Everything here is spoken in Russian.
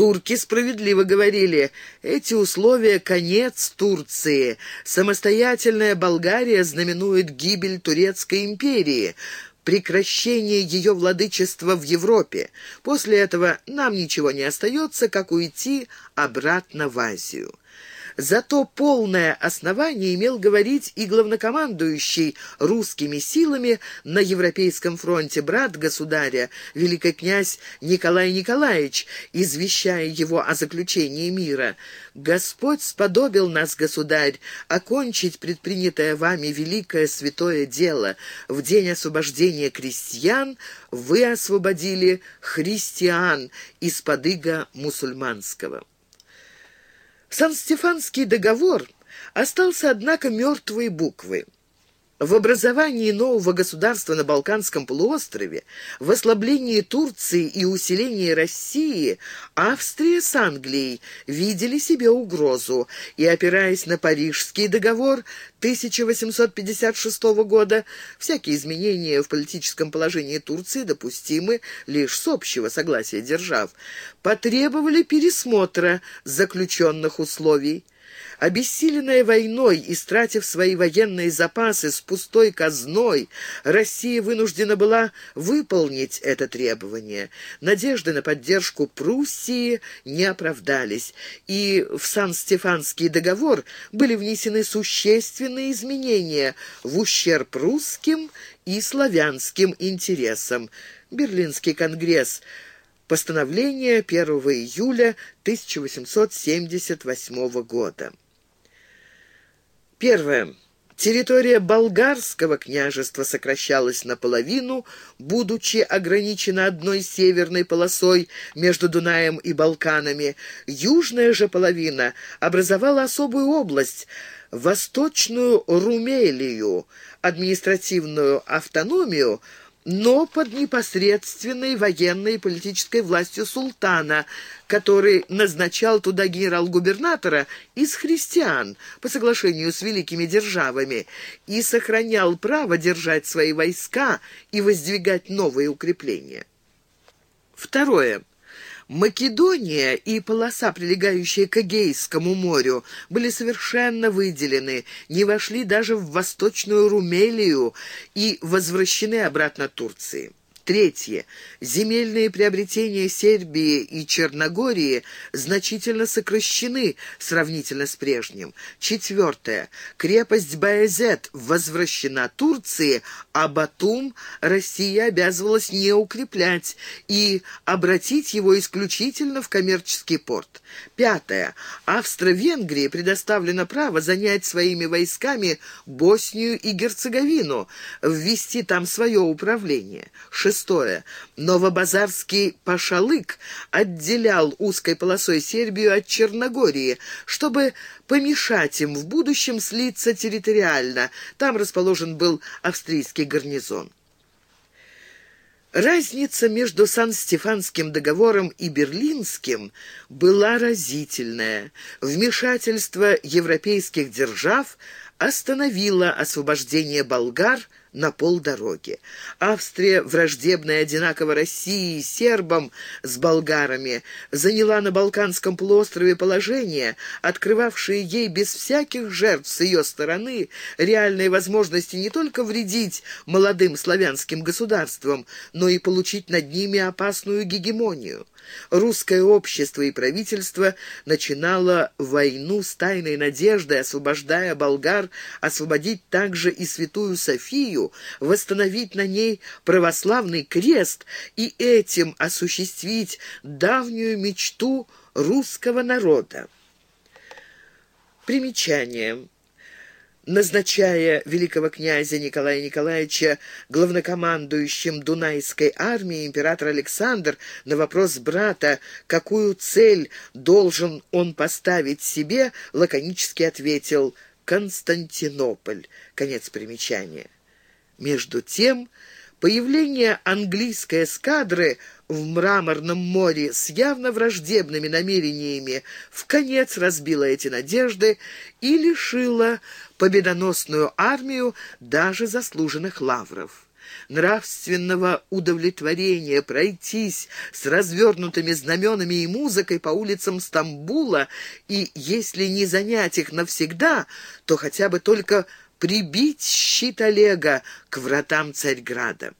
Турки справедливо говорили, эти условия — конец Турции. Самостоятельная Болгария знаменует гибель Турецкой империи прекращение ее владычества в Европе. После этого нам ничего не остается, как уйти обратно в Азию. Зато полное основание имел говорить и главнокомандующий русскими силами на Европейском фронте брат государя, великий князь Николай Николаевич, извещая его о заключении мира. «Господь сподобил нас, государь, окончить предпринятое вами великое святое дело. В день освобождения крестьян вы освободили христиан из подыга мусульманского». Сан-Стефанский договор остался, однако, мертвой буквы. В образовании нового государства на Балканском полуострове, в ослаблении Турции и усилении России Австрия с Англией видели себе угрозу и, опираясь на Парижский договор 1856 года, всякие изменения в политическом положении Турции допустимы лишь с общего согласия держав, потребовали пересмотра заключенных условий. Обессиленная войной, истратив свои военные запасы с пустой казной, Россия вынуждена была выполнить это требование. Надежды на поддержку Пруссии не оправдались, и в Сан-Стефанский договор были внесены существенные изменения в ущерб русским и славянским интересам. Берлинский конгресс Постановление 1 июля 1878 года. Первое. Территория болгарского княжества сокращалась наполовину, будучи ограничена одной северной полосой между Дунаем и Балканами. Южная же половина образовала особую область – Восточную Румелию, административную автономию – но под непосредственной военной и политической властью султана, который назначал туда генерал-губернатора из христиан по соглашению с великими державами и сохранял право держать свои войска и воздвигать новые укрепления. Второе. Македония и полоса, прилегающая к Эгейскому морю, были совершенно выделены, не вошли даже в Восточную Румелию и возвращены обратно Турции. Третье. Земельные приобретения Сербии и Черногории значительно сокращены сравнительно с прежним. Четвертое. Крепость Баязет возвращена Турции, а Батум Россия обязывалась не укреплять и обратить его исключительно в коммерческий порт. Пятое. Австро-Венгрии предоставлено право занять своими войсками Боснию и Герцеговину, ввести там свое управление. Шестое. Шестое. Новобазарский пашалык отделял узкой полосой Сербию от Черногории, чтобы помешать им в будущем слиться территориально. Там расположен был австрийский гарнизон. Разница между Сан-Стефанским договором и Берлинским была разительная. Вмешательство европейских держав остановило освобождение болгар – на полдороги. Австрия, враждебная одинаково России и сербам с болгарами, заняла на Балканском полуострове положение, открывавшее ей без всяких жертв с ее стороны реальные возможности не только вредить молодым славянским государствам, но и получить над ними опасную гегемонию. Русское общество и правительство начинало войну с тайной надеждой, освобождая болгар, освободить также и Святую Софию, восстановить на ней православный крест и этим осуществить давнюю мечту русского народа. Примечание назначая великого князя Николая Николаевича главнокомандующим Дунайской армией, император Александр на вопрос брата, какую цель должен он поставить себе, лаконически ответил «Константинополь». Конец примечания. Между тем, появление английской эскадры в Мраморном море с явно враждебными намерениями в конец разбило эти надежды и лишило победоносную армию даже заслуженных лавров. нравственного удовлетворения пройтись с развернутыми знаменами и музыкой по улицам Стамбула и, если не занять их навсегда, то хотя бы только прибить щит Олега к вратам Царьграда.